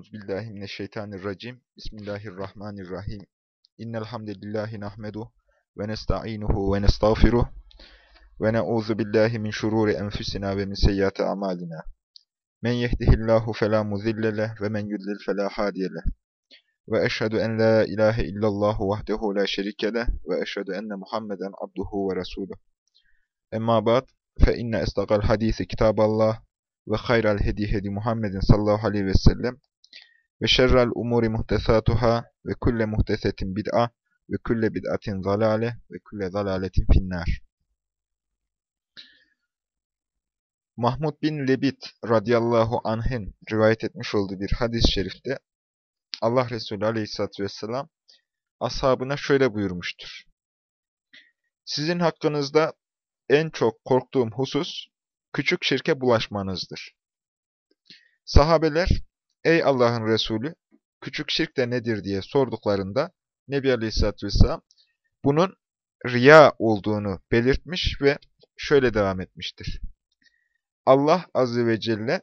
Euzubillahimineşşeytanirracim. Bismillahirrahmanirrahim. İnnel hamdelellahi nahmedu ve nestainuhu ve nestağfiruh ve na'uzu billahi min şururi enfusina ve min seyyiati amalina. Men yehdihillahu fela mudille ve men yudlil fela hadiye leh. Ve eşhedü en la ilahe illallah vahdehu la şerike leh ve eşhedü enne Muhammeden abduhu ve resuluh. Emma ba'd fe inne estaqal hadisi kitaballah ve hayral hedi hedi Muhammedin sallallahu aleyhi ve sellem ve şerrel umuri muhtesatuhâ ve kulle muhtesetin bid'a ve kulle bid'atin zalale ve kulle zalaletin finnâr. Mahmud bin Lebit radıyallahu anh'ın rivayet etmiş olduğu bir hadis-i şerifte Allah Resulü aleyhissalatü vesselam ashabına şöyle buyurmuştur. Sizin hakkınızda en çok korktuğum husus küçük şirke bulaşmanızdır. Sahabeler, ey Allah'ın Resulü, küçük şirk de nedir diye sorduklarında Nebi Aleyhisselatü Vesselam bunun riya olduğunu belirtmiş ve şöyle devam etmiştir. Allah Azze ve Celle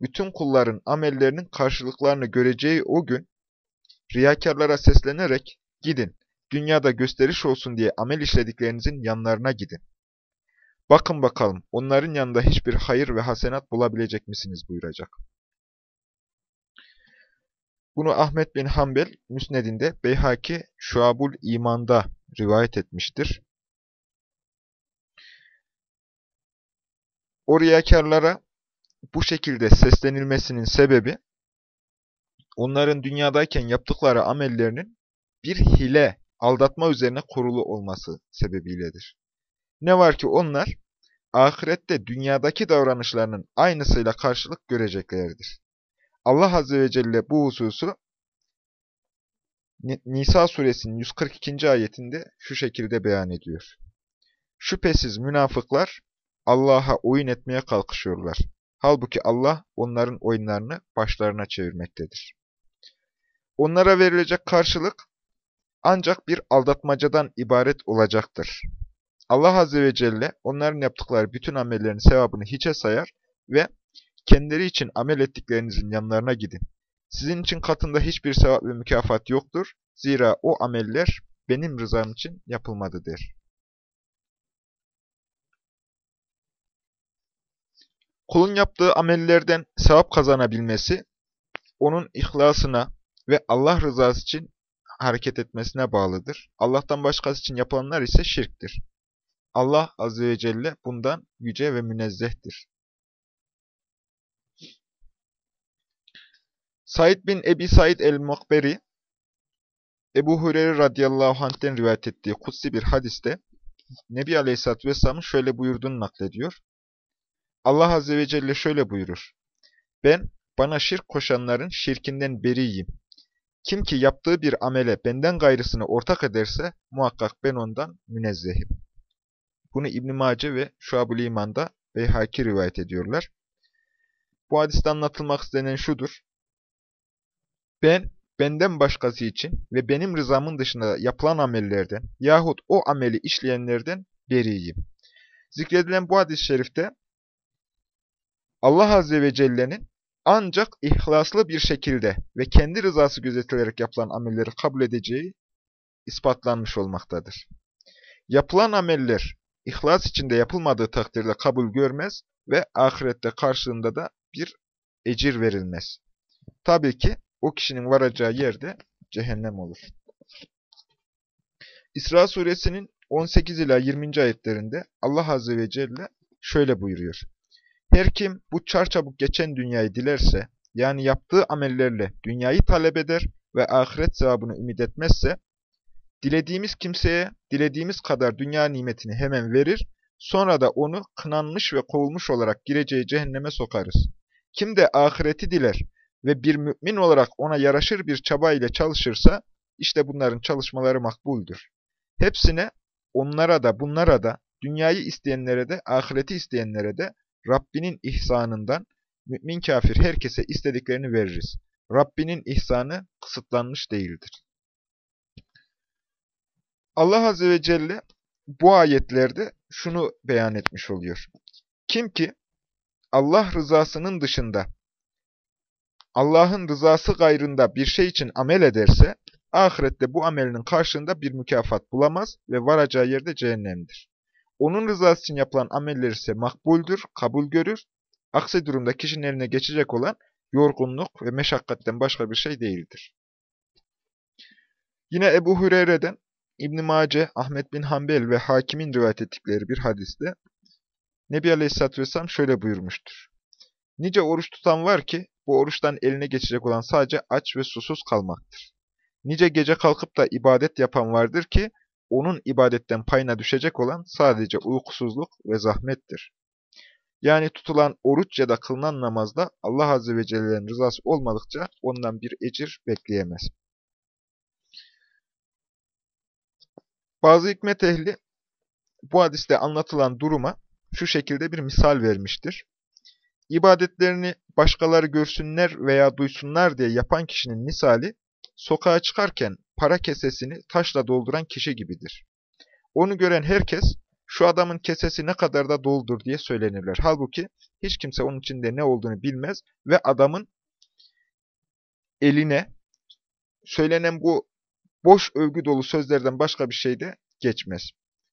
bütün kulların amellerinin karşılıklarını göreceği o gün riyakarlara seslenerek gidin, dünyada gösteriş olsun diye amel işlediklerinizin yanlarına gidin. Bakın bakalım onların yanında hiçbir hayır ve hasenat bulabilecek misiniz buyuracak. Bunu Ahmet bin Hanbel Müsned'inde Beyhaki Şuabul İman'da rivayet etmiştir. O riyakarlara bu şekilde seslenilmesinin sebebi onların dünyadayken yaptıkları amellerinin bir hile, aldatma üzerine kurulu olması sebebiyledir. Ne var ki onlar ahirette dünyadaki davranışlarının aynısıyla karşılık göreceklerdir. Allah Azze ve Celle bu hususu Nisa suresinin 142. ayetinde şu şekilde beyan ediyor. Şüphesiz münafıklar Allah'a oyun etmeye kalkışıyorlar. Halbuki Allah onların oyunlarını başlarına çevirmektedir. Onlara verilecek karşılık ancak bir aldatmacadan ibaret olacaktır. Allah Azze ve Celle onların yaptıkları bütün amellerin sevabını hiçe sayar ve kendileri için amel ettiklerinizin yanlarına gidin. Sizin için katında hiçbir sevap ve mükafat yoktur. Zira o ameller benim rızam için yapılmadı der. Kulun yaptığı amellerden sevap kazanabilmesi, onun ihlasına ve Allah rızası için hareket etmesine bağlıdır. Allah'tan başkası için yapılanlar ise şirktir. Allah Azze ve Celle bundan yüce ve münezzehtir. Said bin Ebi Said el-Mukberi, Ebu Hureyre radıyallahu anh'ten rivayet ettiği kutsi bir hadiste, Nebi Aleyhisselatü Vesselam'ın şöyle buyurduğunu naklediyor. Allah Azze ve Celle şöyle buyurur. Ben, bana şirk koşanların şirkinden beriyim. Kim ki yaptığı bir amele benden gayrısını ortak ederse, muhakkak ben ondan münezzehim. Bunu İbn-i Mace ve Şuab-ül İman'da Beyhaki rivayet ediyorlar. Bu hadiste anlatılmak istenen şudur. Ben, benden başkası için ve benim rızamın dışında yapılan amellerden yahut o ameli işleyenlerden beriyim. Zikredilen bu hadis-i şerifte Allah Azze ve Celle'nin ancak ihlaslı bir şekilde ve kendi rızası gözetilerek yapılan amelleri kabul edeceği ispatlanmış olmaktadır. Yapılan ameller ihlas içinde yapılmadığı takdirde kabul görmez ve ahirette karşılığında da bir ecir verilmez. Tabii ki o kişinin varacağı yerde cehennem olur. İsra suresinin 18 ila 20. ayetlerinde Allah Azze ve Celle şöyle buyuruyor. Her kim bu çarçabuk geçen dünyayı dilerse, yani yaptığı amellerle dünyayı talep eder ve ahiret sevabını ümit etmezse, dilediğimiz kimseye dilediğimiz kadar dünya nimetini hemen verir, sonra da onu kınanmış ve kovulmuş olarak gireceği cehenneme sokarız. Kim de ahireti diler ve bir mümin olarak ona yaraşır bir çaba ile çalışırsa, işte bunların çalışmaları makbuldür. Hepsine, onlara da bunlara da, dünyayı isteyenlere de, ahireti isteyenlere de, Rabbinin ihsanından, mümin kafir herkese istediklerini veririz. Rabbinin ihsanı kısıtlanmış değildir. Allah Azze ve Celle bu ayetlerde şunu beyan etmiş oluyor. Kim ki Allah rızasının dışında Allah'ın rızası gayrında bir şey için amel ederse, ahirette bu amelinin karşılığında bir mükafat bulamaz ve varacağı yerde cehennemdir. Onun rızası için yapılan ameller ise makbuldür, kabul görür. Aksi durumda kişinin eline geçecek olan yorgunluk ve meşakkatten başka bir şey değildir. Yine Ebu Hureyre'den İbn Mace, Ahmet bin Hanbel ve Hakim'in rivayet ettikleri bir hadiste Nebi Aleyhisselatü Vesselam şöyle buyurmuştur. Nice oruç tutan var ki bu oruçtan eline geçecek olan sadece aç ve susuz kalmaktır. Nice gece kalkıp da ibadet yapan vardır ki onun ibadetten payına düşecek olan sadece uykusuzluk ve zahmettir. Yani tutulan oruç ya da kılınan namazda Allah Azze ve Celle'nin rızası olmadıkça ondan bir ecir bekleyemez. Bazı hikmet ehli bu hadiste anlatılan duruma şu şekilde bir misal vermiştir. İbadetlerini başkaları görsünler veya duysunlar diye yapan kişinin misali, sokağa çıkarken para kesesini taşla dolduran kişi gibidir. Onu gören herkes, şu adamın kesesi ne kadar da doldur diye söylenirler. Halbuki hiç kimse onun içinde ne olduğunu bilmez ve adamın eline söylenen bu boş övgü dolu sözlerden başka bir şey de geçmez.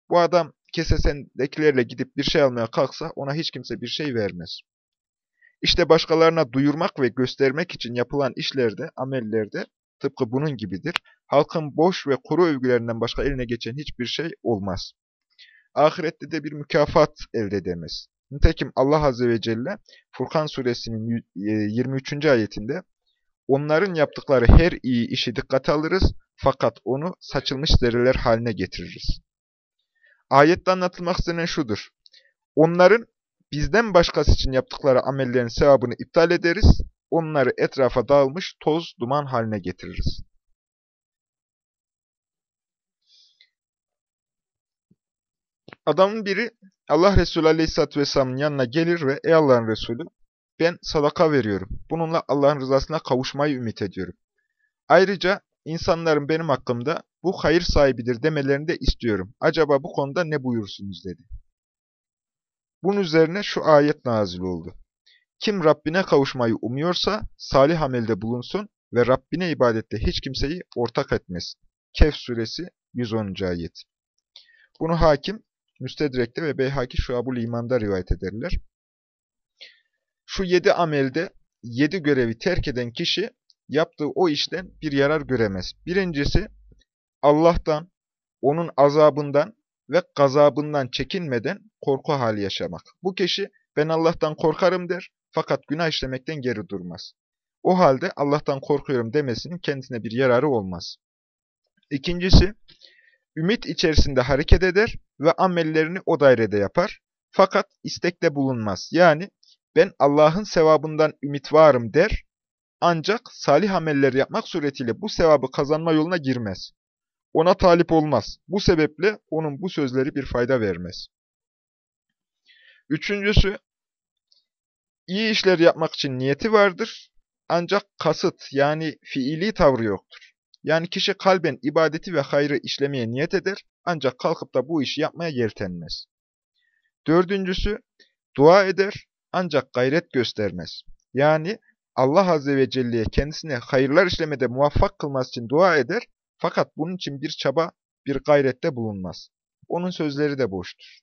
Bu adam kesesendekilerle gidip bir şey almaya kalksa ona hiç kimse bir şey vermez. İşte başkalarına duyurmak ve göstermek için yapılan işlerde, amellerde tıpkı bunun gibidir. Halkın boş ve kuru övgülerinden başka eline geçen hiçbir şey olmaz. Ahirette de bir mükafat elde edemez. Nitekim Allah Azze ve Celle Furkan suresinin 23. E, ayetinde Onların yaptıkları her iyi işi dikkate alırız fakat onu saçılmış zerreler haline getiririz. Ayette anlatılmak istenen şudur. Onların bizden başkası için yaptıkları amellerin sevabını iptal ederiz, onları etrafa dağılmış toz, duman haline getiririz. Adamın biri Allah Resulü Aleyhisselatü Vesselam'ın yanına gelir ve ey Allah'ın Resulü ben sadaka veriyorum. Bununla Allah'ın rızasına kavuşmayı ümit ediyorum. Ayrıca insanların benim hakkımda bu hayır sahibidir demelerini de istiyorum. Acaba bu konuda ne buyursunuz dedi. Bunun üzerine şu ayet nazil oldu. Kim Rabbine kavuşmayı umuyorsa salih amelde bulunsun ve Rabbine ibadette hiç kimseyi ortak etmesin. Kehf suresi 110. ayet. Bunu hakim Müstedrek'te ve Beyhaki Şuabul İman'da rivayet ederler. Şu yedi amelde yedi görevi terk eden kişi yaptığı o işten bir yarar göremez. Birincisi Allah'tan, onun azabından ve gazabından çekinmeden korku hali yaşamak. Bu kişi ben Allah'tan korkarım der fakat günah işlemekten geri durmaz. O halde Allah'tan korkuyorum demesinin kendisine bir yararı olmaz. İkincisi, ümit içerisinde hareket eder ve amellerini o dairede yapar. Fakat istekte bulunmaz. Yani ben Allah'ın sevabından ümit varım der, ancak salih ameller yapmak suretiyle bu sevabı kazanma yoluna girmez. Ona talip olmaz. Bu sebeple onun bu sözleri bir fayda vermez. Üçüncüsü, iyi işler yapmak için niyeti vardır, ancak kasıt yani fiili tavrı yoktur. Yani kişi kalben ibadeti ve hayrı işlemeye niyet eder, ancak kalkıp da bu işi yapmaya yeltenmez. Dördüncüsü, dua eder, ancak gayret göstermez. Yani Allah Azze ve Celle'ye kendisine hayırlar işlemede muvaffak kılması için dua eder fakat bunun için bir çaba, bir gayrette bulunmaz. Onun sözleri de boştur.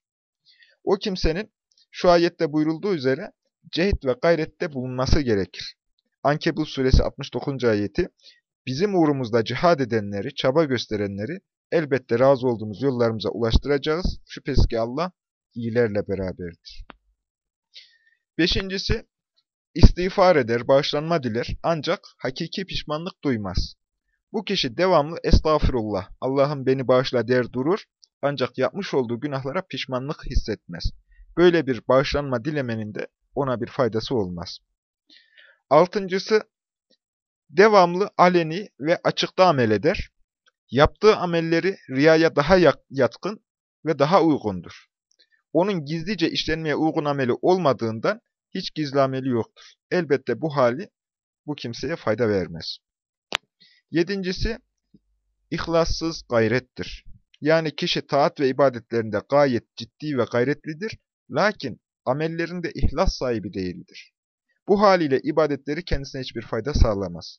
O kimsenin şu ayette buyurulduğu üzere cehit ve gayrette bulunması gerekir. Ankebut suresi 69. ayeti Bizim uğrumuzda cihad edenleri, çaba gösterenleri elbette razı olduğumuz yollarımıza ulaştıracağız. Şüphesiz ki Allah iyilerle beraberdir. Beşincisi, istiğfar eder, bağışlanma diler ancak hakiki pişmanlık duymaz. Bu kişi devamlı estağfirullah, Allah'ım beni bağışla der durur ancak yapmış olduğu günahlara pişmanlık hissetmez. Böyle bir bağışlanma dilemenin de ona bir faydası olmaz. Altıncısı, devamlı aleni ve açıkta amel eder. Yaptığı amelleri riyaya daha yatkın ve daha uygundur. Onun gizlice işlenmeye uygun ameli olmadığından hiç gizli ameli yoktur. Elbette bu hali bu kimseye fayda vermez. Yedincisi, ihlassız gayrettir. Yani kişi taat ve ibadetlerinde gayet ciddi ve gayretlidir, lakin amellerinde ihlas sahibi değildir. Bu haliyle ibadetleri kendisine hiçbir fayda sağlamaz.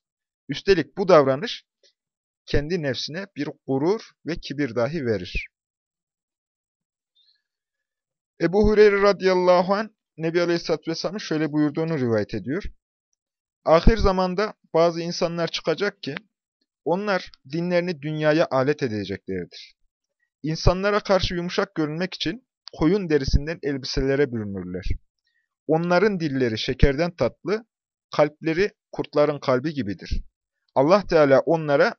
Üstelik bu davranış kendi nefsine bir gurur ve kibir dahi verir. Ebu Hureyre radıyallahu anh Nebi Aleyhisselatü Vesselam'ın şöyle buyurduğunu rivayet ediyor. Ahir zamanda bazı insanlar çıkacak ki, onlar dinlerini dünyaya alet edeceklerdir. İnsanlara karşı yumuşak görünmek için koyun derisinden elbiselere bürünürler. Onların dilleri şekerden tatlı, kalpleri kurtların kalbi gibidir. Allah Teala onlara,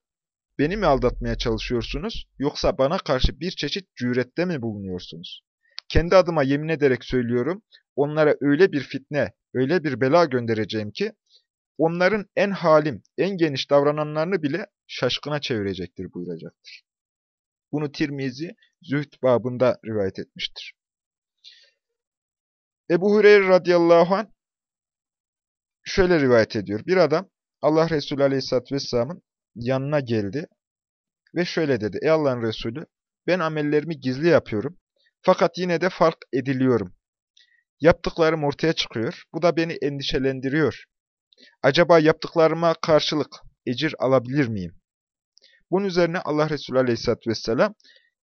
beni mi aldatmaya çalışıyorsunuz, yoksa bana karşı bir çeşit cürette mi bulunuyorsunuz? Kendi adıma yemin ederek söylüyorum, onlara öyle bir fitne, öyle bir bela göndereceğim ki, onların en halim, en geniş davrananlarını bile şaşkına çevirecektir buyuracaktır. Bunu Tirmizi Zühd babında rivayet etmiştir. Ebu Hureyre radıyallahu anh şöyle rivayet ediyor. Bir adam Allah Resulü aleyhisselatü vesselamın yanına geldi ve şöyle dedi. Ey Allah'ın Resulü ben amellerimi gizli yapıyorum. Fakat yine de fark ediliyorum. Yaptıklarım ortaya çıkıyor. Bu da beni endişelendiriyor. Acaba yaptıklarıma karşılık ecir alabilir miyim? Bunun üzerine Allah Resulü Aleyhisselatü Vesselam,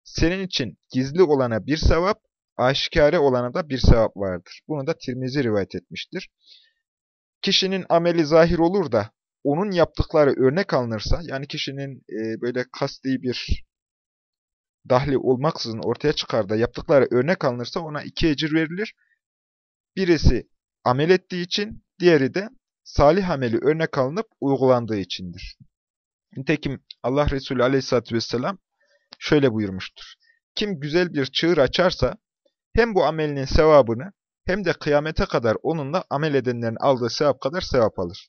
senin için gizli olana bir sevap, aşikare olana da bir sevap vardır. Bunu da Tirmizi rivayet etmiştir. Kişinin ameli zahir olur da, onun yaptıkları örnek alınırsa, yani kişinin e, böyle kasti bir dahli olmaksızın ortaya çıkar da yaptıkları örnek alınırsa ona iki ecir verilir. Birisi amel ettiği için, diğeri de salih ameli örnek alınıp uygulandığı içindir. Nitekim Allah Resulü aleyhissalatü vesselam şöyle buyurmuştur. Kim güzel bir çığır açarsa hem bu amelinin sevabını hem de kıyamete kadar onunla amel edenlerin aldığı sevap kadar sevap alır.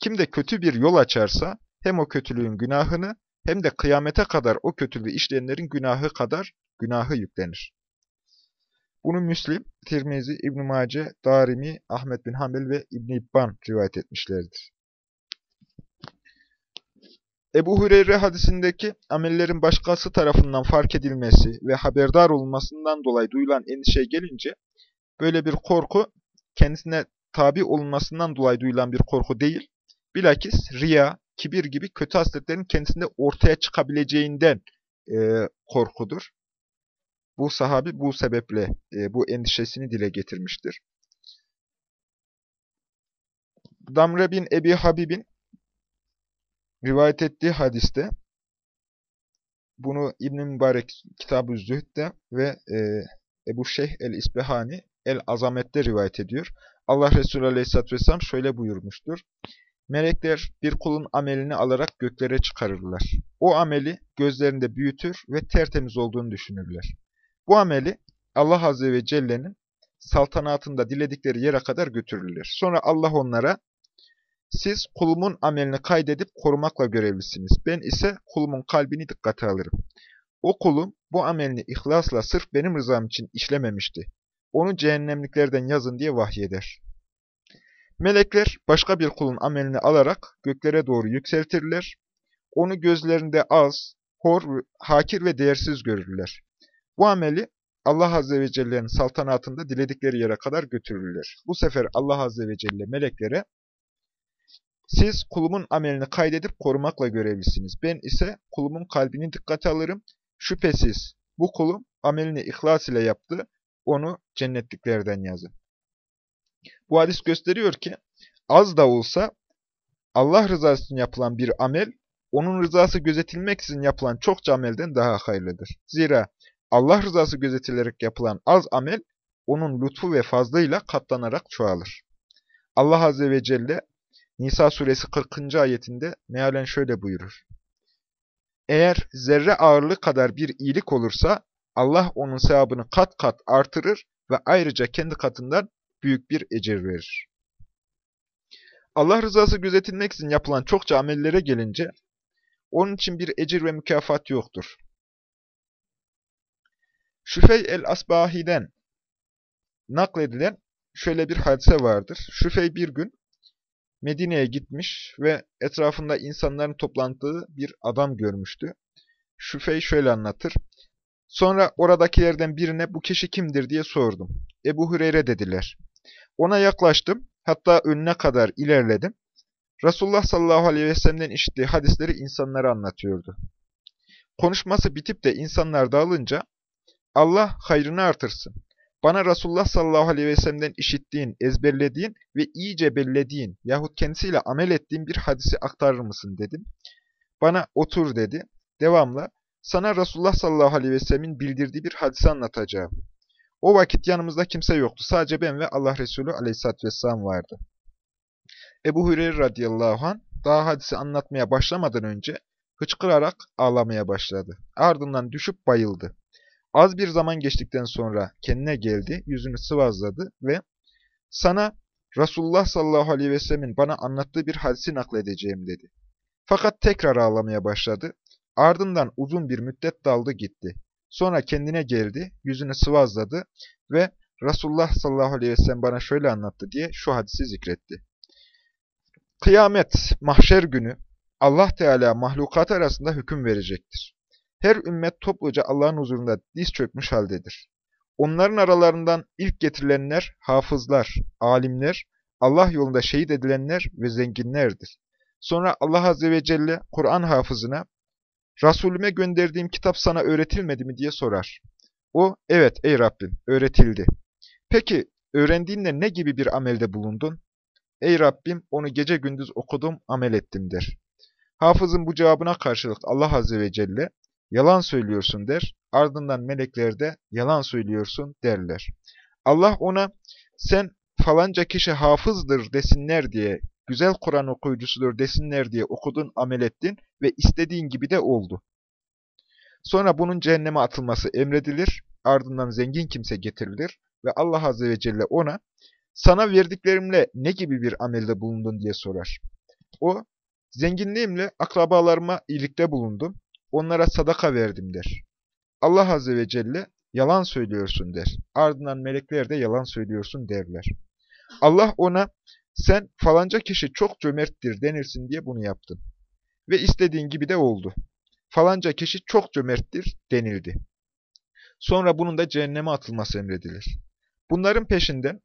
Kim de kötü bir yol açarsa hem o kötülüğün günahını hem de kıyamete kadar o kötülüğü işleyenlerin günahı kadar günahı yüklenir. Bunu Müslim, Tirmizi, İbn-i Mace, Darimi, Ahmet bin Hanbel ve İbn-i İbban rivayet etmişlerdir. Ebu Hureyre hadisindeki amellerin başkası tarafından fark edilmesi ve haberdar olunmasından dolayı duyulan endişeye gelince, böyle bir korku kendisine tabi olunmasından dolayı duyulan bir korku değil, bilakis riya, kibir gibi kötü hasletlerin kendisinde ortaya çıkabileceğinden e, korkudur. Bu sahabi bu sebeple e, bu endişesini dile getirmiştir. Damre bin Ebi Habib'in rivayet ettiği hadiste bunu İbn-i Mübarek Kitab-ı Zühd'de ve e, Ebu Şeyh el-İsbehani el-Azamet'te rivayet ediyor. Allah Resulü Aleyhisselatü Vesselam şöyle buyurmuştur. Melekler bir kulun amelini alarak göklere çıkarırlar. O ameli gözlerinde büyütür ve tertemiz olduğunu düşünürler. Bu ameli Allah Azze ve Celle'nin saltanatında diledikleri yere kadar götürürler. Sonra Allah onlara, siz kulumun amelini kaydedip korumakla görevlisiniz. Ben ise kulumun kalbini dikkate alırım. O kulum bu amelini ihlasla sırf benim rızam için işlememişti. Onu cehennemliklerden yazın diye vahyeder. Melekler başka bir kulun amelini alarak göklere doğru yükseltirler. Onu gözlerinde az, hor, hakir ve değersiz görürler. Bu ameli Allah Azze ve Celle'nin saltanatında diledikleri yere kadar götürürler. Bu sefer Allah Azze ve Celle meleklere, siz kulumun amelini kaydedip korumakla görevlisiniz. Ben ise kulumun kalbini dikkate alırım. Şüphesiz bu kulum amelini ihlas ile yaptı, onu cennetliklerden yazın. Bu hadis gösteriyor ki, az da olsa Allah rızası için yapılan bir amel, onun rızası gözetilmeksizin yapılan çokça amelden daha hayırlıdır. Zira Allah rızası gözetilerek yapılan az amel, onun lütfu ve fazlıyla katlanarak çoğalır. Allah Azze ve Celle, Nisa suresi 40. ayetinde mealen şöyle buyurur. Eğer zerre ağırlığı kadar bir iyilik olursa, Allah onun sevabını kat kat artırır ve ayrıca kendi katından büyük bir ecir verir. Allah rızası gözetilmeksizin yapılan çokça amellere gelince, onun için bir ecir ve mükafat yoktur. Şüfey el-Asbahi'den nakledilen şöyle bir hadise vardır. Şüfey bir gün Medine'ye gitmiş ve etrafında insanların toplandığı bir adam görmüştü. Şüfey şöyle anlatır. Sonra oradakilerden birine bu kişi kimdir diye sordum. Ebu Hüreyre dediler. Ona yaklaştım. Hatta önüne kadar ilerledim. Resulullah sallallahu aleyhi ve sellem'den işittiği hadisleri insanlara anlatıyordu. Konuşması bitip de insanlar dağılınca Allah hayrını artırsın. Bana Resulullah sallallahu aleyhi ve sellem'den işittiğin, ezberlediğin ve iyice bellediğin yahut kendisiyle amel ettiğin bir hadisi aktarır mısın dedim. Bana otur dedi. Devamla sana Resulullah sallallahu aleyhi ve sellemin bildirdiği bir hadisi anlatacağım. O vakit yanımızda kimse yoktu. Sadece ben ve Allah Resulü aleyhissalatü vesselam vardı. Ebu Hureyre radıyallahu anh daha hadisi anlatmaya başlamadan önce hıçkırarak ağlamaya başladı. Ardından düşüp bayıldı. Az bir zaman geçtikten sonra kendine geldi, yüzünü sıvazladı ve sana Resulullah sallallahu aleyhi ve sellemin bana anlattığı bir hadisi nakledeceğim dedi. Fakat tekrar ağlamaya başladı. Ardından uzun bir müddet daldı gitti. Sonra kendine geldi, yüzünü sıvazladı ve Resulullah sallallahu aleyhi ve sellem bana şöyle anlattı diye şu hadisi zikretti. Kıyamet, mahşer günü Allah Teala mahlukat arasında hüküm verecektir. Her ümmet topluca Allah'ın huzurunda diz çökmüş haldedir. Onların aralarından ilk getirilenler hafızlar, alimler, Allah yolunda şehit edilenler ve zenginlerdir. Sonra Allah Azze ve Celle Kur'an hafızına, Resulüme gönderdiğim kitap sana öğretilmedi mi diye sorar. O, evet ey Rabbim, öğretildi. Peki, öğrendiğinle ne gibi bir amelde bulundun? Ey Rabbim, onu gece gündüz okudum, amel ettim der. Hafızın bu cevabına karşılık Allah Azze ve Celle, yalan söylüyorsun der, ardından melekler de yalan söylüyorsun derler. Allah ona, sen falanca kişi hafızdır desinler diye, güzel Kur'an okuyucusudur desinler diye okudun, amel ettin ve istediğin gibi de oldu. Sonra bunun cehenneme atılması emredilir, ardından zengin kimse getirilir ve Allah Azze ve Celle ona, sana verdiklerimle ne gibi bir amelde bulundun diye sorar. O, zenginliğimle akrabalarıma iyilikte bulundum, onlara sadaka verdim der. Allah Azze ve Celle, yalan söylüyorsun der. Ardından melekler de yalan söylüyorsun derler. Allah ona, sen falanca kişi çok cömerttir denirsin diye bunu yaptın. Ve istediğin gibi de oldu. Falanca kişi çok cömerttir denildi. Sonra bunun da cehenneme atılması emredilir. Bunların peşinden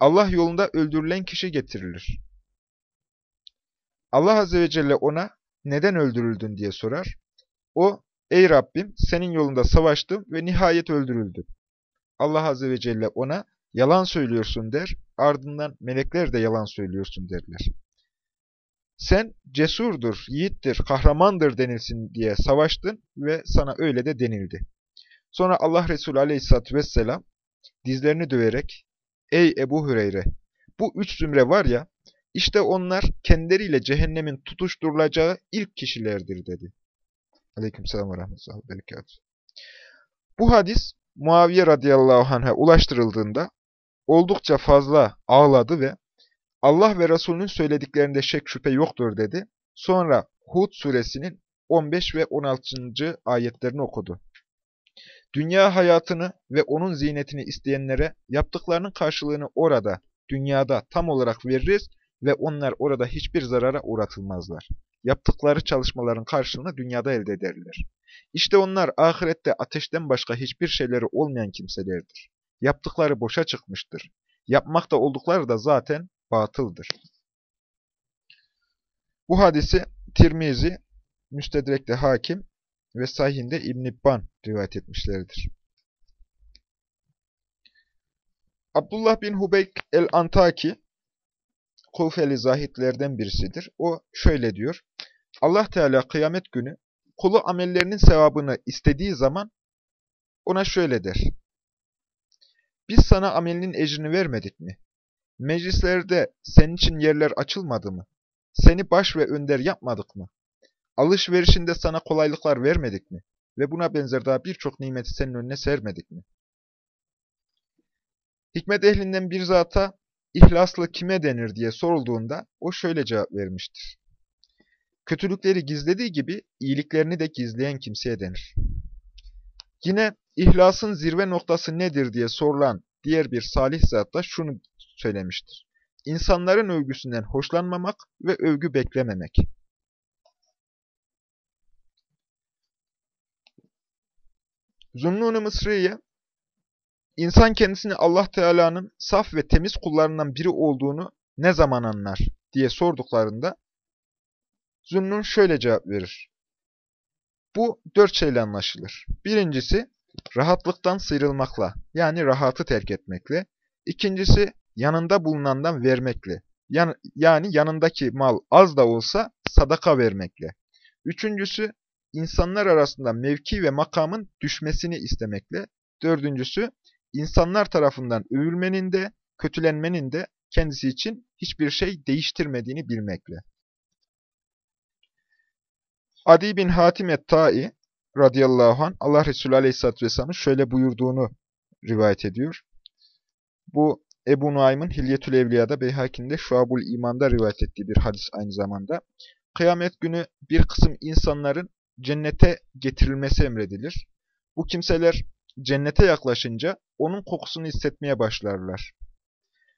Allah yolunda öldürülen kişi getirilir. Allah Azze ve Celle ona neden öldürüldün diye sorar. O, ey Rabbim senin yolunda savaştım ve nihayet öldürüldüm. Allah Azze ve Celle ona yalan söylüyorsun der, ardından melekler de yalan söylüyorsun derler. Sen cesurdur, yiğittir, kahramandır denilsin diye savaştın ve sana öyle de denildi. Sonra Allah Resulü aleyhissalatü vesselam dizlerini döverek, Ey Ebu Hüreyre! Bu üç zümre var ya, işte onlar kendileriyle cehennemin tutuşturulacağı ilk kişilerdir dedi. Aleykümselam ve rahmetullahi ve berekatuhu. Bu hadis Muaviye radıyallahu anh'a ulaştırıldığında oldukça fazla ağladı ve Allah ve Resulünün söylediklerinde şek şüphe yoktur dedi. Sonra Hud suresinin 15 ve 16. ayetlerini okudu. Dünya hayatını ve onun zinetini isteyenlere yaptıklarının karşılığını orada, dünyada tam olarak veririz ve onlar orada hiçbir zarara uğratılmazlar. Yaptıkları çalışmaların karşılığını dünyada elde ederler. İşte onlar ahirette ateşten başka hiçbir şeyleri olmayan kimselerdir. Yaptıkları boşa çıkmıştır. Yapmakta oldukları da zaten batıldır. Bu hadisi Tirmizi, Müstedrek'te Hakim ve Sahih'inde İbn İbban rivayet etmişlerdir. Abdullah bin Hubeyk el-Antaki, Kufeli zahitlerden birisidir. O şöyle diyor, Allah Teala kıyamet günü kulu amellerinin sevabını istediği zaman ona şöyle der. Biz sana amelinin ecrini vermedik mi? Meclislerde senin için yerler açılmadı mı? Seni baş ve önder yapmadık mı? Alışverişinde sana kolaylıklar vermedik mi? Ve buna benzer daha birçok nimeti senin önüne sermedik mi? Hikmet ehlinden bir zata ihlaslı kime denir diye sorulduğunda o şöyle cevap vermiştir. Kötülükleri gizlediği gibi iyiliklerini de gizleyen kimseye denir. Yine ihlasın zirve noktası nedir diye sorulan diğer bir salih zat da şunu söylemiştir. İnsanların övgüsünden hoşlanmamak ve övgü beklememek. Zunnun-ı Mısri'ye, insan kendisini Allah Teala'nın saf ve temiz kullarından biri olduğunu ne zaman anlar diye sorduklarında Zünnun şöyle cevap verir. Bu dört şeyle anlaşılır. Birincisi, rahatlıktan sıyrılmakla, yani rahatı terk etmekle. İkincisi, yanında bulunandan vermekle, yani yanındaki mal az da olsa sadaka vermekle. Üçüncüsü, insanlar arasında mevki ve makamın düşmesini istemekle. Dördüncüsü, insanlar tarafından övülmenin de, kötülenmenin de kendisi için hiçbir şey değiştirmediğini bilmekle. Adi bin Hatim et-Ta'i radıyallahu anh Allah Resulü aleyhisselatü vesselamın şöyle buyurduğunu rivayet ediyor. Bu Ebu Nuaym'ın Hilyetül Evliya'da Beyhaki'nde Şuabul İman'da rivayet ettiği bir hadis aynı zamanda. Kıyamet günü bir kısım insanların cennete getirilmesi emredilir. Bu kimseler cennete yaklaşınca onun kokusunu hissetmeye başlarlar.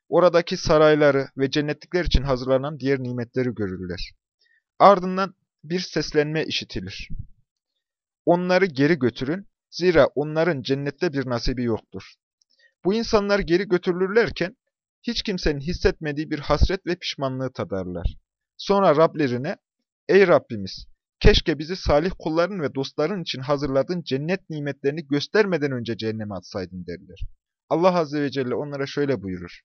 Oradaki sarayları ve cennetlikler için hazırlanan diğer nimetleri görürler. Ardından bir seslenme işitilir. Onları geri götürün, zira onların cennette bir nasibi yoktur. Bu insanlar geri götürülürlerken, hiç kimsenin hissetmediği bir hasret ve pişmanlığı tadarlar. Sonra Rablerine, ey Rabbimiz, keşke bizi salih kulların ve dostların için hazırladığın cennet nimetlerini göstermeden önce cehenneme atsaydın derler. Allah Azze ve Celle onlara şöyle buyurur.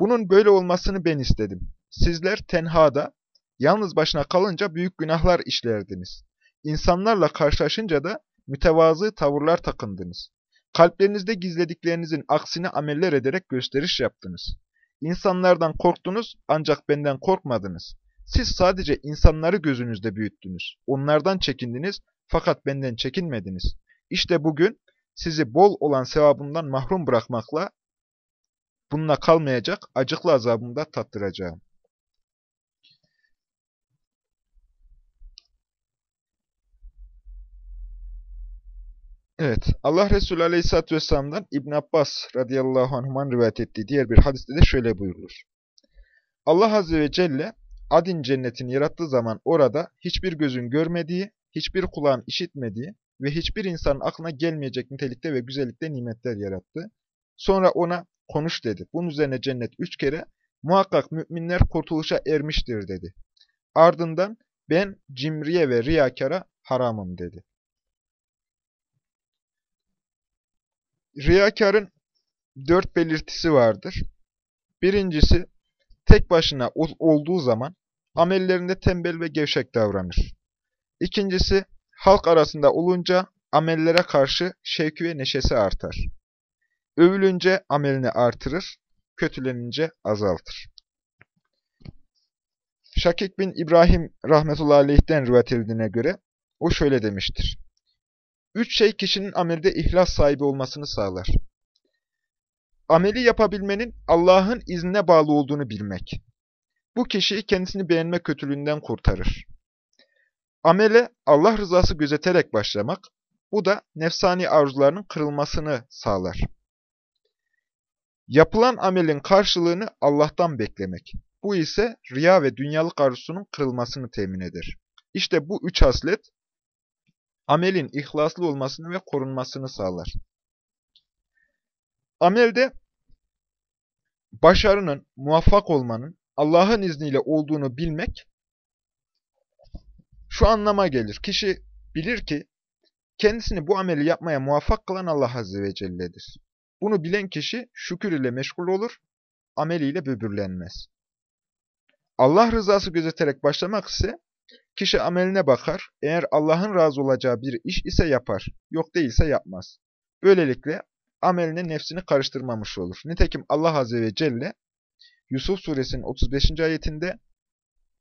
Bunun böyle olmasını ben istedim. Sizler tenhada, Yalnız başına kalınca büyük günahlar işlerdiniz. İnsanlarla karşılaşınca da mütevazı tavırlar takındınız. Kalplerinizde gizlediklerinizin aksine ameller ederek gösteriş yaptınız. İnsanlardan korktunuz ancak benden korkmadınız. Siz sadece insanları gözünüzde büyüttünüz. Onlardan çekindiniz fakat benden çekinmediniz. İşte bugün sizi bol olan sevabımdan mahrum bırakmakla bununla kalmayacak acıklı azabımda tattıracağım. Evet, Allah Resulü Aleyhisselatü Vesselam'dan İbn Abbas radıyallahu anh'man rivayet ettiği diğer bir hadiste de şöyle buyurulur. Allah Azze ve Celle Adin cennetini yarattığı zaman orada hiçbir gözün görmediği, hiçbir kulağın işitmediği ve hiçbir insanın aklına gelmeyecek nitelikte ve güzellikte nimetler yarattı. Sonra ona konuş dedi. Bunun üzerine cennet üç kere muhakkak müminler kurtuluşa ermiştir dedi. Ardından ben cimriye ve riyakara haramım dedi. Riyakarın dört belirtisi vardır. Birincisi, tek başına olduğu zaman amellerinde tembel ve gevşek davranır. İkincisi, halk arasında olunca amellere karşı şevki ve neşesi artar. Övülünce amelini artırır, kötülenince azaltır. Şakik bin İbrahim rahmetullahi aleyh'den rivayet edildiğine göre o şöyle demiştir. Üç şey kişinin amelde ihlas sahibi olmasını sağlar. Ameli yapabilmenin Allah'ın iznine bağlı olduğunu bilmek. Bu kişiyi kendisini beğenme kötülüğünden kurtarır. Amele Allah rızası gözeterek başlamak, bu da nefsani arzularının kırılmasını sağlar. Yapılan amelin karşılığını Allah'tan beklemek. Bu ise riya ve dünyalık arzusunun kırılmasını temin eder. İşte bu üç haslet amelin ihlaslı olmasını ve korunmasını sağlar. Amelde başarının, muvaffak olmanın Allah'ın izniyle olduğunu bilmek şu anlama gelir. Kişi bilir ki kendisini bu ameli yapmaya muvaffak kılan Allah Azze ve Celle'dir. Bunu bilen kişi şükür ile meşgul olur, ameliyle böbürlenmez. Allah rızası gözeterek başlamak ise Kişi ameline bakar, eğer Allah'ın razı olacağı bir iş ise yapar, yok değilse yapmaz. Böylelikle ameline nefsini karıştırmamış olur. Nitekim Allah Azze ve Celle Yusuf suresinin 35. ayetinde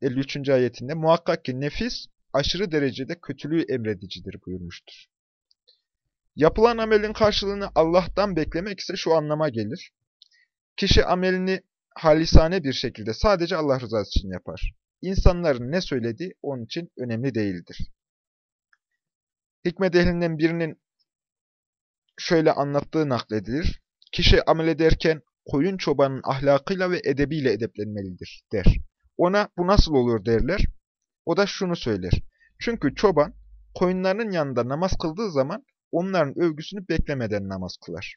53. ayetinde muhakkak ki nefis aşırı derecede kötülüğü emredicidir buyurmuştur. Yapılan amelin karşılığını Allah'tan beklemek ise şu anlama gelir. Kişi amelini halisane bir şekilde sadece Allah rızası için yapar. İnsanların ne söylediği onun için önemli değildir. Hikmet ehlinden birinin şöyle anlattığı nakledilir. Kişi amel ederken koyun çobanın ahlakıyla ve edebiyle edeplenmelidir der. Ona bu nasıl olur derler. O da şunu söyler. Çünkü çoban koyunlarının yanında namaz kıldığı zaman onların övgüsünü beklemeden namaz kılar.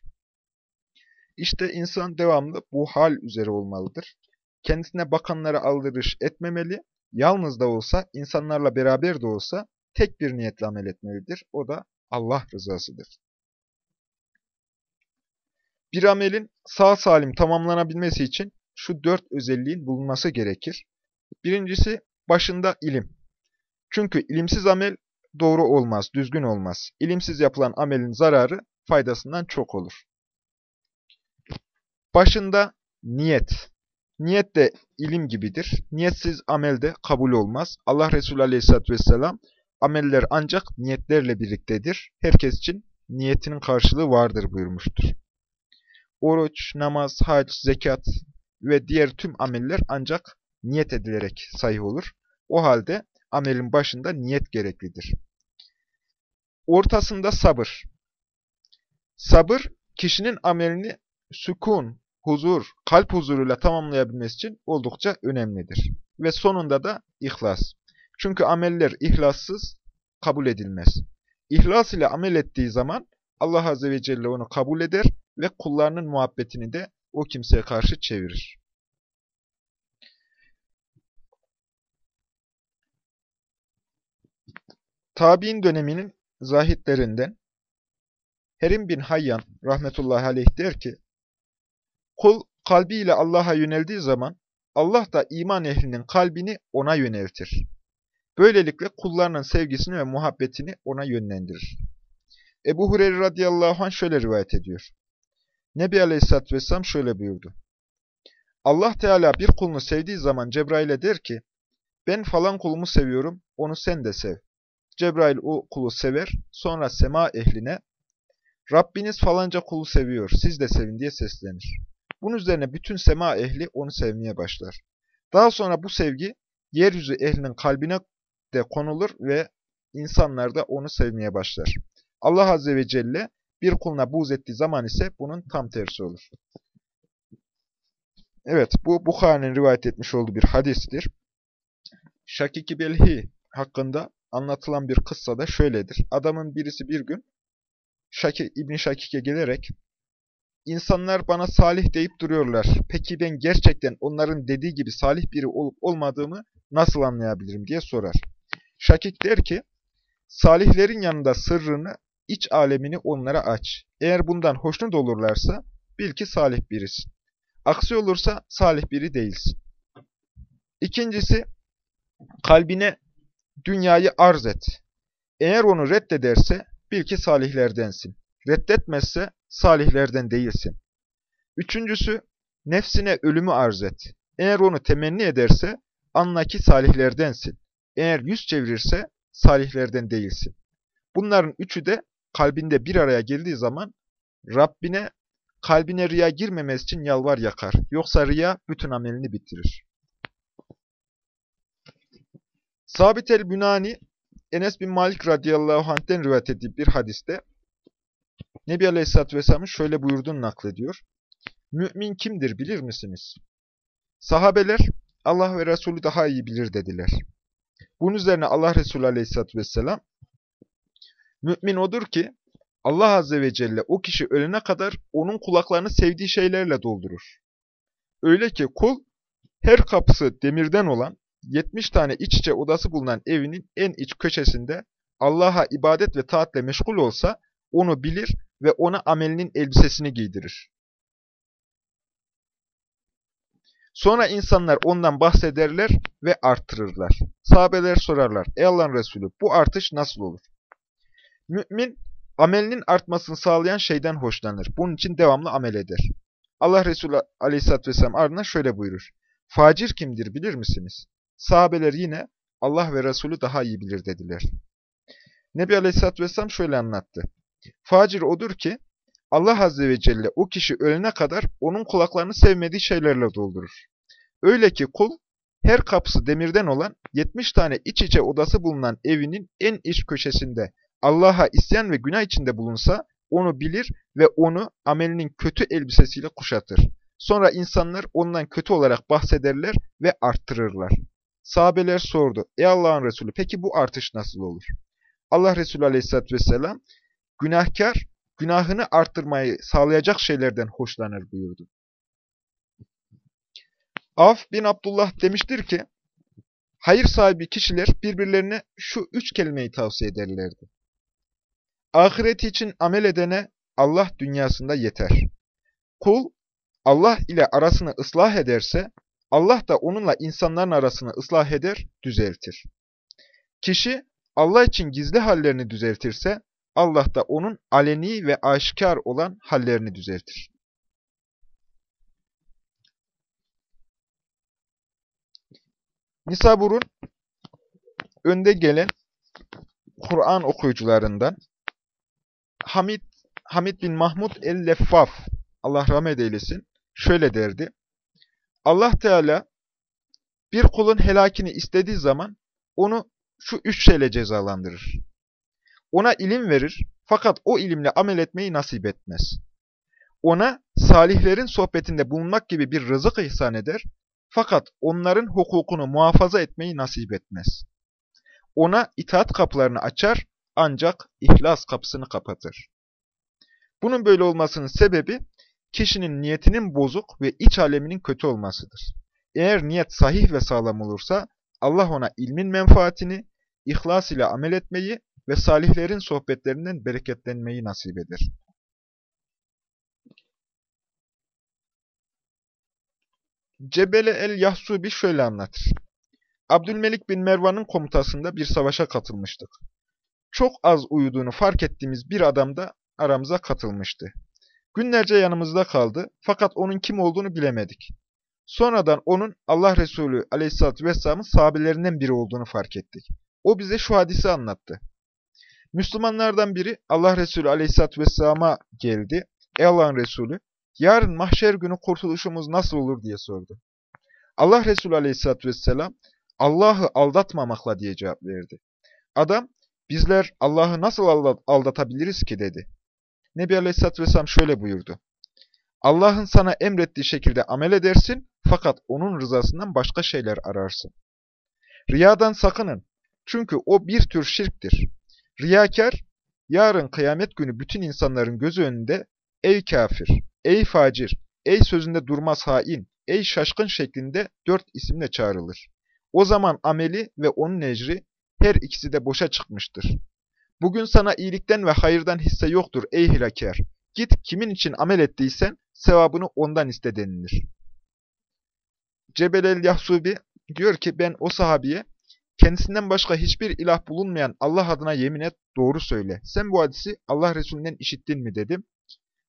İşte insan devamlı bu hal üzere olmalıdır. kendisine bakanlara aldırış etmemeli, yalnız da olsa, insanlarla beraber de olsa tek bir niyetle amel etmelidir. O da Allah rızasıdır. Bir amelin sağ salim tamamlanabilmesi için şu dört özelliğin bulunması gerekir. Birincisi başında ilim. Çünkü ilimsiz amel doğru olmaz, düzgün olmaz. İlimsiz yapılan amelin zararı faydasından çok olur. Başında niyet. Niyet de ilim gibidir. Niyetsiz amel de kabul olmaz. Allah Resulü Aleyhisselatü Vesselam ameller ancak niyetlerle birliktedir. Herkes için niyetinin karşılığı vardır buyurmuştur. Oruç, namaz, hac, zekat ve diğer tüm ameller ancak niyet edilerek sahih olur. O halde amelin başında niyet gereklidir. Ortasında sabır. Sabır, kişinin amelini sükun, huzur, kalp huzuruyla tamamlayabilmesi için oldukça önemlidir. Ve sonunda da ihlas. Çünkü ameller ihlassız kabul edilmez. İhlas ile amel ettiği zaman Allah Azze ve Celle onu kabul eder ve kullarının muhabbetini de o kimseye karşı çevirir. Tabi'in döneminin zahitlerinden Herim bin Hayyan rahmetullahi aleyh der ki, Kul kalbiyle Allah'a yöneldiği zaman Allah da iman ehlinin kalbini ona yöneltir. Böylelikle kullarının sevgisini ve muhabbetini ona yönlendirir. Ebu Hureyre radıyallahu anh şöyle rivayet ediyor. Nebi Aleyhisselatü Vesselam şöyle buyurdu. Allah Teala bir kulunu sevdiği zaman Cebrail'e der ki, ben falan kulumu seviyorum, onu sen de sev. Cebrail o kulu sever, sonra sema ehline, Rabbiniz falanca kulu seviyor, siz de sevin diye seslenir. Bunun üzerine bütün sema ehli onu sevmeye başlar. Daha sonra bu sevgi yeryüzü ehlinin kalbine de konulur ve insanlar da onu sevmeye başlar. Allah Azze ve Celle bir kuluna buğz ettiği zaman ise bunun tam tersi olur. Evet, bu Bukhari'nin rivayet etmiş olduğu bir hadistir. Şakiki Belhi hakkında anlatılan bir kıssa da şöyledir. Adamın birisi bir gün Şaki, İbn Şakik'e gelerek İnsanlar bana salih deyip duruyorlar. Peki ben gerçekten onların dediği gibi salih biri olup olmadığımı nasıl anlayabilirim diye sorar. Şakik der ki, salihlerin yanında sırrını, iç alemini onlara aç. Eğer bundan hoşnut olurlarsa bil ki salih birisin. Aksi olursa salih biri değilsin. İkincisi, kalbine dünyayı arz et. Eğer onu reddederse bil ki salihlerdensin. Reddetmezse salihlerden değilsin. Üçüncüsü, nefsine ölümü arz et. Eğer onu temenni ederse anla ki salihlerdensin. Eğer yüz çevirirse salihlerden değilsin. Bunların üçü de kalbinde bir araya geldiği zaman Rabbine kalbine riya girmemesi için yalvar yakar. Yoksa riya bütün amelini bitirir. Sabit el-Bünani Enes bin Malik radıyallahu anh'ten rivayet ettiği bir hadiste Nebi Aleyhisselatü Vesselam'ın şöyle buyurduğunu naklediyor. Mümin kimdir bilir misiniz? Sahabeler Allah ve Resulü daha iyi bilir dediler. Bunun üzerine Allah Resulü Aleyhisselatü Vesselam Mümin odur ki Allah Azze ve Celle o kişi ölene kadar onun kulaklarını sevdiği şeylerle doldurur. Öyle ki kul her kapısı demirden olan 70 tane iç içe odası bulunan evinin en iç köşesinde Allah'a ibadet ve taatle meşgul olsa onu bilir ve ona amelinin elbisesini giydirir. Sonra insanlar ondan bahsederler ve arttırırlar. Sahabeler sorarlar, ey Allah'ın Resulü bu artış nasıl olur? Mümin, amelinin artmasını sağlayan şeyden hoşlanır. Bunun için devamlı amel eder. Allah Resulü aleyhisselatü vesselam ardından şöyle buyurur. Facir kimdir bilir misiniz? Sahabeler yine Allah ve Resulü daha iyi bilir dediler. Nebi aleyhisselatü vesselam şöyle anlattı. Facir odur ki Allah Azze ve Celle o kişi ölene kadar onun kulaklarını sevmediği şeylerle doldurur. Öyle ki kul her kapısı demirden olan 70 tane iç içe odası bulunan evinin en iç köşesinde Allah'a isyan ve günah içinde bulunsa onu bilir ve onu amelinin kötü elbisesiyle kuşatır. Sonra insanlar ondan kötü olarak bahsederler ve arttırırlar. Sahabeler sordu. Ey Allah'ın Resulü peki bu artış nasıl olur? Allah Resulü Aleyhisselatü vesselam günahkar günahını arttırmayı sağlayacak şeylerden hoşlanır buyurdu. Af bin Abdullah demiştir ki, hayır sahibi kişiler birbirlerine şu üç kelimeyi tavsiye ederlerdi. Ahireti için amel edene Allah dünyasında yeter. Kul, Allah ile arasını ıslah ederse, Allah da onunla insanların arasını ıslah eder, düzeltir. Kişi, Allah için gizli hallerini düzeltirse, Allah da onun aleni ve aşikar olan hallerini düzeltir. Nisabur'un önde gelen Kur'an okuyucularından Hamid, Hamid bin Mahmud el-Leffaf, Allah rahmet eylesin, şöyle derdi. Allah Teala bir kulun helakini istediği zaman onu şu üç şeyle cezalandırır. Ona ilim verir fakat o ilimle amel etmeyi nasip etmez. Ona salihlerin sohbetinde bulunmak gibi bir rızık ihsan eder fakat onların hukukunu muhafaza etmeyi nasip etmez. Ona itaat kapılarını açar ancak ihlas kapısını kapatır. Bunun böyle olmasının sebebi kişinin niyetinin bozuk ve iç aleminin kötü olmasıdır. Eğer niyet sahih ve sağlam olursa Allah ona ilmin menfaatini, ihlas ile amel etmeyi ve salihlerin sohbetlerinden bereketlenmeyi nasip eder. Cebele el-Yahsubi şöyle anlatır. Abdülmelik bin Mervan'ın komutasında bir savaşa katılmıştık. Çok az uyuduğunu fark ettiğimiz bir adam da aramıza katılmıştı. Günlerce yanımızda kaldı fakat onun kim olduğunu bilemedik. Sonradan onun Allah Resulü Aleyhisselatü Vesselam'ın sahabelerinden biri olduğunu fark ettik. O bize şu hadisi anlattı. Müslümanlardan biri Allah Resulü Aleyhisselatü Vesselam'a geldi. Ey Allah'ın Resulü, yarın mahşer günü kurtuluşumuz nasıl olur diye sordu. Allah Resulü Aleyhisselatü Vesselam, Allah'ı aldatmamakla diye cevap verdi. Adam, bizler Allah'ı nasıl aldatabiliriz ki dedi. Nebi Aleyhisselatü Vesselam şöyle buyurdu. Allah'ın sana emrettiği şekilde amel edersin fakat onun rızasından başka şeyler ararsın. Riyadan sakının. Çünkü o bir tür şirktir. Riyakar, yarın kıyamet günü bütün insanların gözü önünde ey kafir, ey facir, ey sözünde durmaz hain, ey şaşkın şeklinde dört isimle çağrılır. O zaman ameli ve onun ecri her ikisi de boşa çıkmıştır. Bugün sana iyilikten ve hayırdan hisse yoktur ey hilakar. Git kimin için amel ettiysen sevabını ondan iste denilir. Cebel el-Yahsubi diyor ki ben o sahabiye kendisinden başka hiçbir ilah bulunmayan Allah adına yemin et doğru söyle. Sen bu hadisi Allah Resulü'nden işittin mi dedim.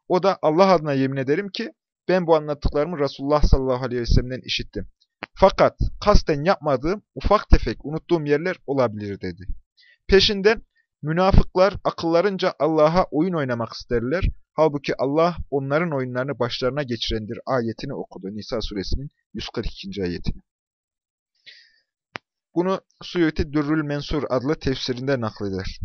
O da Allah adına yemin ederim ki ben bu anlattıklarımı Resulullah sallallahu aleyhi ve sellem'den işittim. Fakat kasten yapmadığım ufak tefek unuttuğum yerler olabilir dedi. Peşinden münafıklar akıllarınca Allah'a oyun oynamak isterler. Halbuki Allah onların oyunlarını başlarına geçirendir ayetini okudu. Nisa suresinin 142. ayetini. Bunu Suyuti Dürrül Mensur adlı tefsirinde nakleder.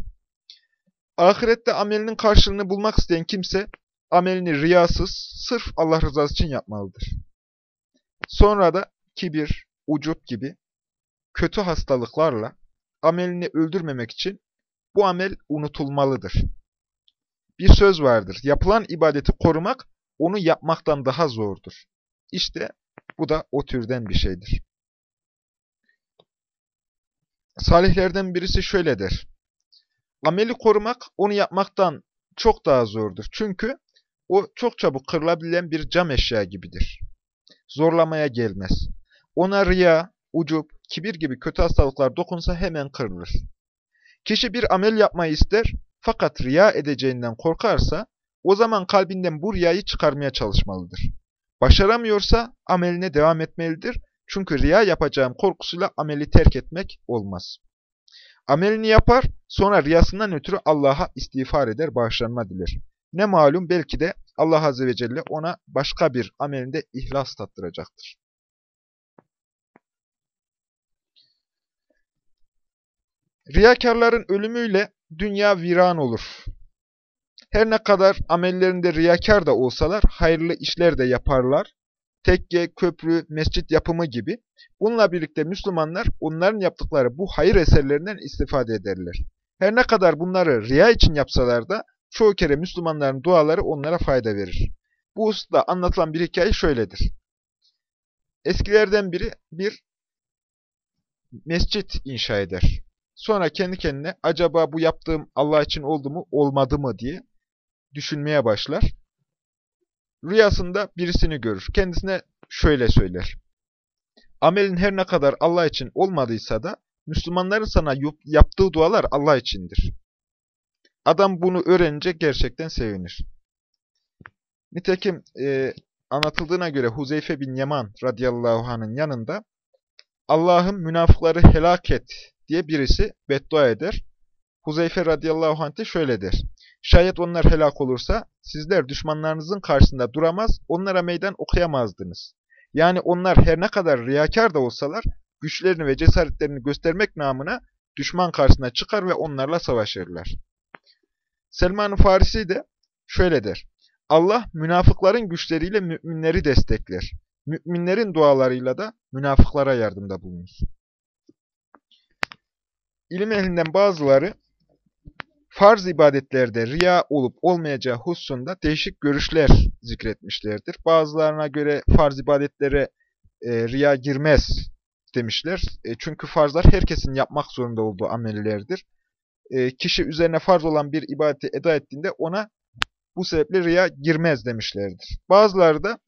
Ahirette amelinin karşılığını bulmak isteyen kimse amelini riyasız, sırf Allah rızası için yapmalıdır. Sonra da kibir, ucup gibi kötü hastalıklarla amelini öldürmemek için bu amel unutulmalıdır. Bir söz vardır. Yapılan ibadeti korumak onu yapmaktan daha zordur. İşte bu da o türden bir şeydir. Salihlerden birisi şöyle der. Ameli korumak onu yapmaktan çok daha zordur. Çünkü o çok çabuk kırılabilen bir cam eşya gibidir. Zorlamaya gelmez. Ona riya, ucup, kibir gibi kötü hastalıklar dokunsa hemen kırılır. Kişi bir amel yapmayı ister fakat riya edeceğinden korkarsa o zaman kalbinden bu riyayı çıkarmaya çalışmalıdır. Başaramıyorsa ameline devam etmelidir. Çünkü riya yapacağım korkusuyla ameli terk etmek olmaz. Amelini yapar, sonra riyasından ötürü Allah'a istiğfar eder, bağışlanma diler. Ne malum belki de Allah Azze ve Celle ona başka bir amelinde ihlas tattıracaktır. Riyakarların ölümüyle dünya viran olur. Her ne kadar amellerinde riyakar da olsalar, hayırlı işler de yaparlar. Tekke, köprü, mescit yapımı gibi. Bununla birlikte Müslümanlar onların yaptıkları bu hayır eserlerinden istifade ederler. Her ne kadar bunları riya için yapsalar da çoğu kere Müslümanların duaları onlara fayda verir. Bu hususta anlatılan bir hikaye şöyledir. eskilerden biri bir mescit inşa eder. Sonra kendi kendine acaba bu yaptığım Allah için oldu mu olmadı mı diye düşünmeye başlar. Rüyasında birisini görür. Kendisine şöyle söyler. Amelin her ne kadar Allah için olmadıysa da Müslümanların sana yaptığı dualar Allah içindir. Adam bunu öğrenince gerçekten sevinir. Nitekim e, anlatıldığına göre Huzeyfe bin Yaman radıyallahu anh'ın yanında Allah'ım münafıkları helak et diye birisi beddua eder. Huzeyfe radıyallahu anh de şöyle der. Şayet onlar helak olursa sizler düşmanlarınızın karşısında duramaz, onlara meydan okuyamazdınız. Yani onlar her ne kadar riyakar da olsalar güçlerini ve cesaretlerini göstermek namına düşman karşısına çıkar ve onlarla savaşırlar. Selman-ı Farisi de şöyle der. Allah münafıkların güçleriyle müminleri destekler. Müminlerin dualarıyla da münafıklara yardımda bulunur. İlim ehlinden bazıları farz ibadetlerde riya olup olmayacağı hususunda değişik görüşler zikretmişlerdir. Bazılarına göre farz ibadetlere e, riya girmez demişler. E, çünkü farzlar herkesin yapmak zorunda olduğu amellerdir. E, kişi üzerine farz olan bir ibadeti eda ettiğinde ona bu sebeple riya girmez demişlerdir. Bazıları da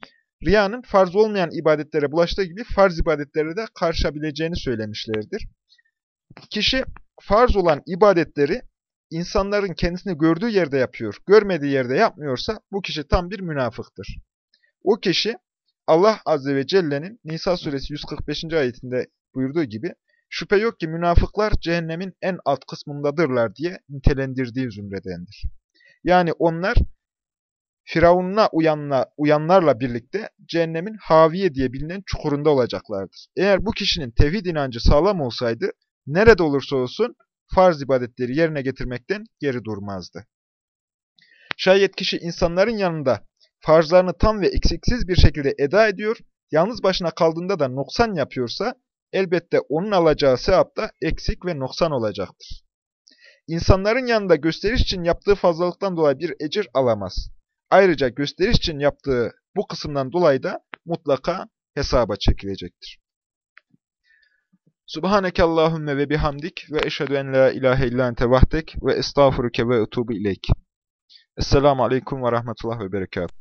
riyanın farz olmayan ibadetlere bulaştığı gibi farz ibadetlere de karşılabileceğini söylemişlerdir. Kişi farz olan ibadetleri insanların kendisini gördüğü yerde yapıyor, görmediği yerde yapmıyorsa bu kişi tam bir münafıktır. O kişi Allah Azze ve Celle'nin Nisa suresi 145. ayetinde buyurduğu gibi şüphe yok ki münafıklar cehennemin en alt kısmındadırlar diye nitelendirdiği zümredendir. Yani onlar Firavun'a uyanla, uyanlarla birlikte cehennemin Haviye diye bilinen çukurunda olacaklardır. Eğer bu kişinin tevhid inancı sağlam olsaydı, nerede olursa olsun farz ibadetleri yerine getirmekten geri durmazdı. Şayet kişi insanların yanında farzlarını tam ve eksiksiz bir şekilde eda ediyor, yalnız başına kaldığında da noksan yapıyorsa, elbette onun alacağı sevap da eksik ve noksan olacaktır. İnsanların yanında gösteriş için yaptığı fazlalıktan dolayı bir ecir alamaz. Ayrıca gösteriş için yaptığı bu kısımdan dolayı da mutlaka hesaba çekilecektir. Subhaneke Allahümme ve bihamdik ve eşhedü en la ilahe illa ente vahdek ve estağfuruke ve etubu ileyk. Esselamu aleyküm ve rahmetullah ve berekatuhu.